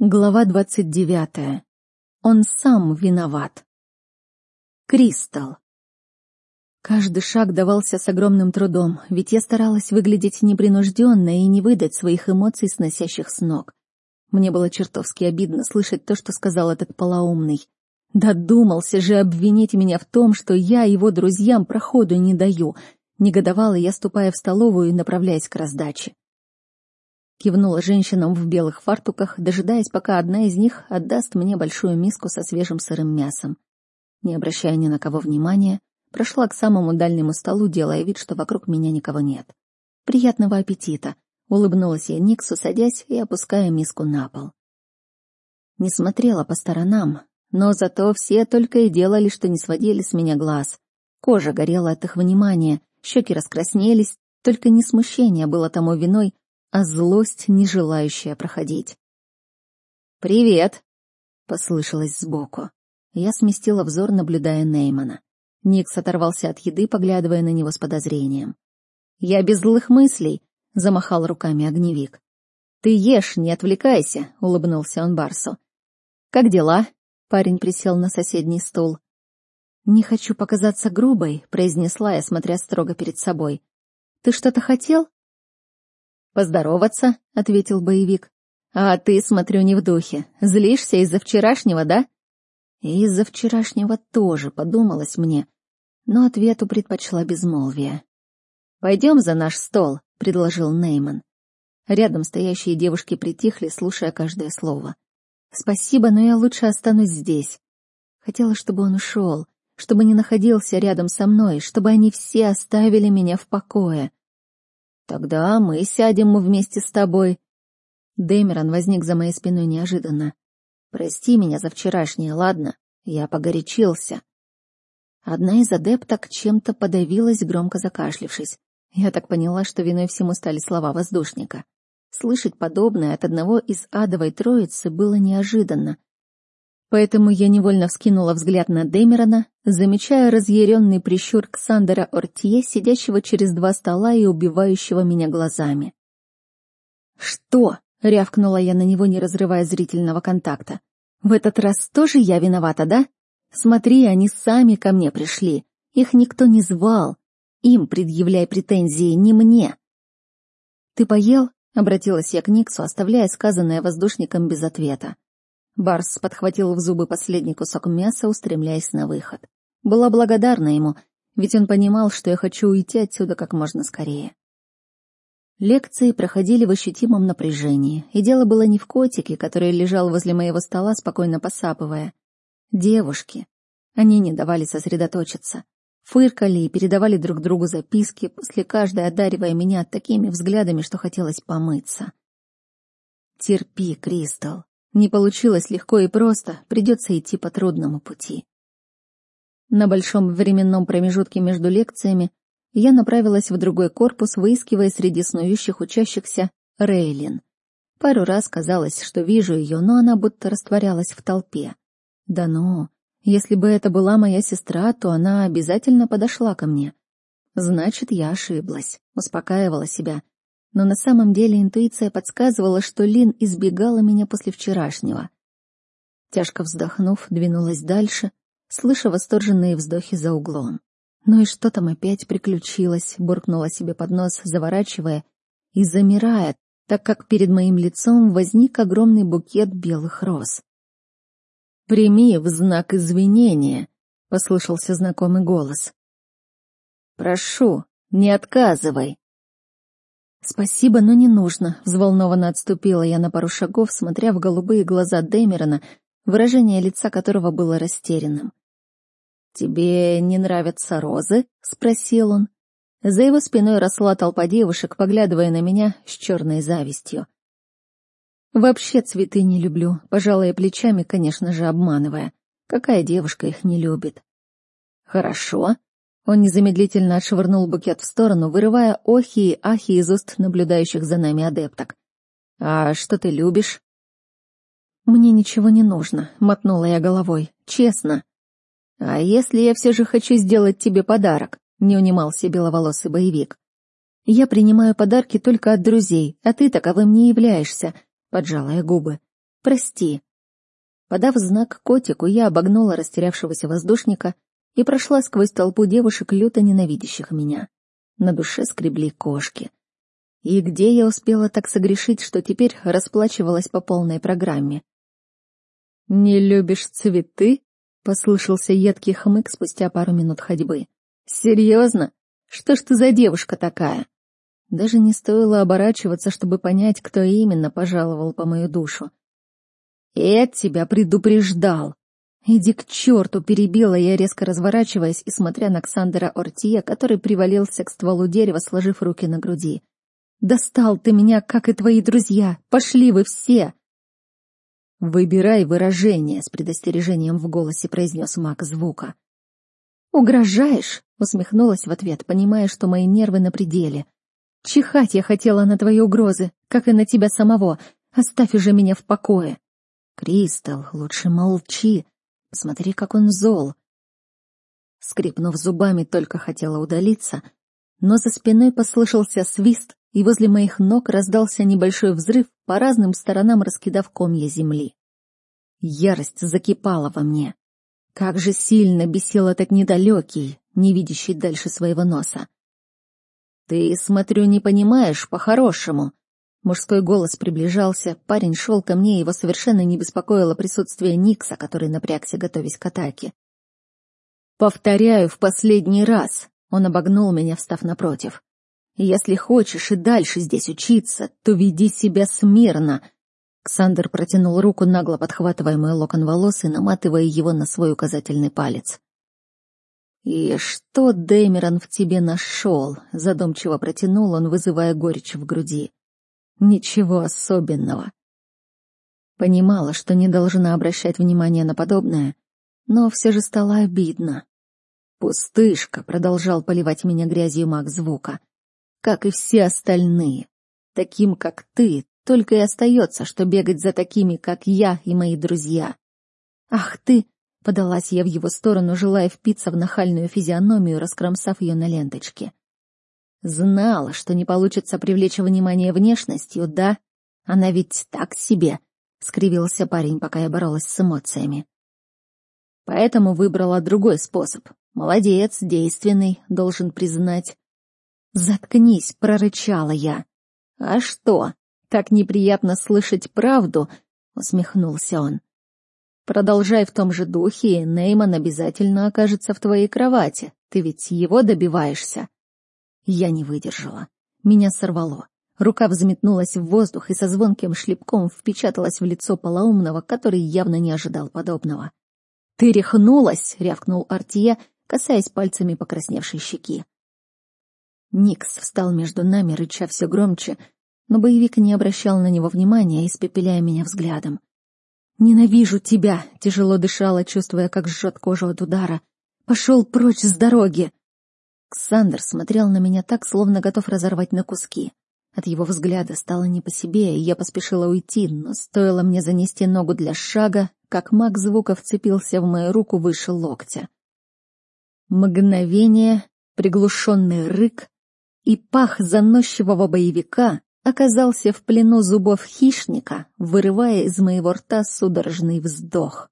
Глава двадцать девятая. Он сам виноват. Кристал. Каждый шаг давался с огромным трудом, ведь я старалась выглядеть непринужденно и не выдать своих эмоций, сносящих с ног. Мне было чертовски обидно слышать то, что сказал этот полоумный. Додумался же обвинить меня в том, что я его друзьям проходу не даю. Негодовала я, ступая в столовую и направляясь к раздаче. Кивнула женщинам в белых фартуках, дожидаясь, пока одна из них отдаст мне большую миску со свежим сырым мясом. Не обращая ни на кого внимания, прошла к самому дальнему столу, делая вид, что вокруг меня никого нет. «Приятного аппетита!» — улыбнулась я Никсу, садясь и опуская миску на пол. Не смотрела по сторонам, но зато все только и делали, что не сводили с меня глаз. Кожа горела от их внимания, щеки раскраснелись, только не смущение было тому виной, а злость, не желающая проходить. «Привет!» — послышалось сбоку. Я сместила взор, наблюдая Неймана. Никс оторвался от еды, поглядывая на него с подозрением. «Я без злых мыслей!» — замахал руками огневик. «Ты ешь, не отвлекайся!» — улыбнулся он Барсу. «Как дела?» — парень присел на соседний стул. «Не хочу показаться грубой», — произнесла я, смотря строго перед собой. «Ты что-то хотел?» «Поздороваться», — ответил боевик. «А ты, смотрю, не в духе. Злишься из-за вчерашнего, да?» «Из-за вчерашнего тоже», — подумалось мне, но ответу предпочла безмолвие. «Пойдем за наш стол», — предложил Нейман. Рядом стоящие девушки притихли, слушая каждое слово. «Спасибо, но я лучше останусь здесь». Хотела, чтобы он ушел, чтобы не находился рядом со мной, чтобы они все оставили меня в покое. «Тогда мы сядем вместе с тобой». Дэмерон возник за моей спиной неожиданно. «Прости меня за вчерашнее, ладно? Я погорячился». Одна из адепток чем-то подавилась, громко закашлившись. Я так поняла, что виной всему стали слова воздушника. Слышать подобное от одного из адовой троицы было неожиданно. Поэтому я невольно вскинула взгляд на Дэмерона, замечая разъяренный прищур Ксандера Ортье, сидящего через два стола и убивающего меня глазами. «Что?» — рявкнула я на него, не разрывая зрительного контакта. «В этот раз тоже я виновата, да? Смотри, они сами ко мне пришли. Их никто не звал. Им предъявляй претензии, не мне». «Ты поел?» — обратилась я к Никсу, оставляя сказанное воздушником без ответа. Барс подхватил в зубы последний кусок мяса, устремляясь на выход. Была благодарна ему, ведь он понимал, что я хочу уйти отсюда как можно скорее. Лекции проходили в ощутимом напряжении, и дело было не в котике, который лежал возле моего стола, спокойно посапывая. Девушки. Они не давали сосредоточиться. Фыркали и передавали друг другу записки, после каждой одаривая меня такими взглядами, что хотелось помыться. «Терпи, Кристал. Не получилось легко и просто, придется идти по трудному пути. На большом временном промежутке между лекциями я направилась в другой корпус, выискивая среди снующих учащихся Рейлин. Пару раз казалось, что вижу ее, но она будто растворялась в толпе. Да ну, если бы это была моя сестра, то она обязательно подошла ко мне. Значит, я ошиблась, успокаивала себя, но на самом деле интуиция подсказывала, что Лин избегала меня после вчерашнего. Тяжко вздохнув, двинулась дальше, слыша восторженные вздохи за углом. Ну и что там опять приключилось, буркнула себе под нос, заворачивая и замирая, так как перед моим лицом возник огромный букет белых роз. «Прими в знак извинения», — послышался знакомый голос. «Прошу, не отказывай», «Спасибо, но не нужно», — взволнованно отступила я на пару шагов, смотря в голубые глаза Дэмерона, выражение лица которого было растерянным. «Тебе не нравятся розы?» — спросил он. За его спиной росла толпа девушек, поглядывая на меня с черной завистью. «Вообще цветы не люблю», пожалуй, плечами, конечно же, обманывая. Какая девушка их не любит? «Хорошо», он незамедлительно отшвырнул букет в сторону, вырывая охи и ахи из уст наблюдающих за нами адепток. «А что ты любишь?» «Мне ничего не нужно», — мотнула я головой. «Честно». «А если я все же хочу сделать тебе подарок?» — не унимался беловолосый боевик. «Я принимаю подарки только от друзей, а ты таковым не являешься», — поджала я губы. Прости». Подав знак котику, я обогнула растерявшегося воздушника и прошла сквозь толпу девушек, люто ненавидящих меня. На душе скребли кошки. И где я успела так согрешить, что теперь расплачивалась по полной программе? «Не любишь цветы?» — послышался едкий хмык спустя пару минут ходьбы. «Серьезно? Что ж ты за девушка такая?» Даже не стоило оборачиваться, чтобы понять, кто именно пожаловал по мою душу. «Эд тебя предупреждал!» «Иди к черту!» — перебила я, резко разворачиваясь и смотря на Ксандера Ортия, который привалился к стволу дерева, сложив руки на груди. «Достал ты меня, как и твои друзья! Пошли вы все!» «Выбирай выражение», — с предостережением в голосе произнес маг звука. «Угрожаешь?» — усмехнулась в ответ, понимая, что мои нервы на пределе. «Чихать я хотела на твои угрозы, как и на тебя самого. Оставь уже меня в покое». «Кристал, лучше молчи. Посмотри, как он зол». Скрипнув зубами, только хотела удалиться, но за спиной послышался свист, и возле моих ног раздался небольшой взрыв, по разным сторонам раскидав комья земли. Ярость закипала во мне. Как же сильно бесил этот недалекий, не видящий дальше своего носа. «Ты, смотрю, не понимаешь по-хорошему». Мужской голос приближался, парень шел ко мне, его совершенно не беспокоило присутствие Никса, который напрягся, готовясь к атаке. «Повторяю в последний раз», — он обогнул меня, встав напротив. «Если хочешь и дальше здесь учиться, то веди себя смирно», Ксандер протянул руку, нагло подхватывая мой локон волос и наматывая его на свой указательный палец. «И что Дэмерон в тебе нашел?» — задумчиво протянул он, вызывая горечь в груди. «Ничего особенного». Понимала, что не должна обращать внимание на подобное, но все же стало обидно. «Пустышка», — продолжал поливать меня грязью маг звука, — «как и все остальные. Таким, как ты, только и остается, что бегать за такими, как я и мои друзья. «Ах ты!» — подалась я в его сторону, желая впиться в нахальную физиономию, раскромсав ее на ленточке. Знала, что не получится привлечь внимание внешностью, да? Она ведь так себе, — скривился парень, пока я боролась с эмоциями. Поэтому выбрала другой способ. Молодец, действенный, должен признать. «Заткнись», — прорычала я. «А что? Так неприятно слышать правду, усмехнулся он. Продолжай в том же духе, и Нейман обязательно окажется в твоей кровати. Ты ведь его добиваешься. Я не выдержала. Меня сорвало. Рука взметнулась в воздух и со звонким шлепком впечаталась в лицо полоумного, который явно не ожидал подобного. «Ты рехнулась!» — рявкнул Артия, касаясь пальцами покрасневшей щеки. Никс встал между нами, рыча все громче, но боевик не обращал на него внимания, испепеляя меня взглядом. «Ненавижу тебя!» — тяжело дышала, чувствуя, как жжет кожу от удара. «Пошел прочь с дороги!» Ксандр смотрел на меня так, словно готов разорвать на куски. От его взгляда стало не по себе, и я поспешила уйти, но стоило мне занести ногу для шага, как маг звука вцепился в мою руку выше локтя. Мгновение, приглушенный рык и пах заносчивого боевика оказался в плену зубов хищника, вырывая из моего рта судорожный вздох.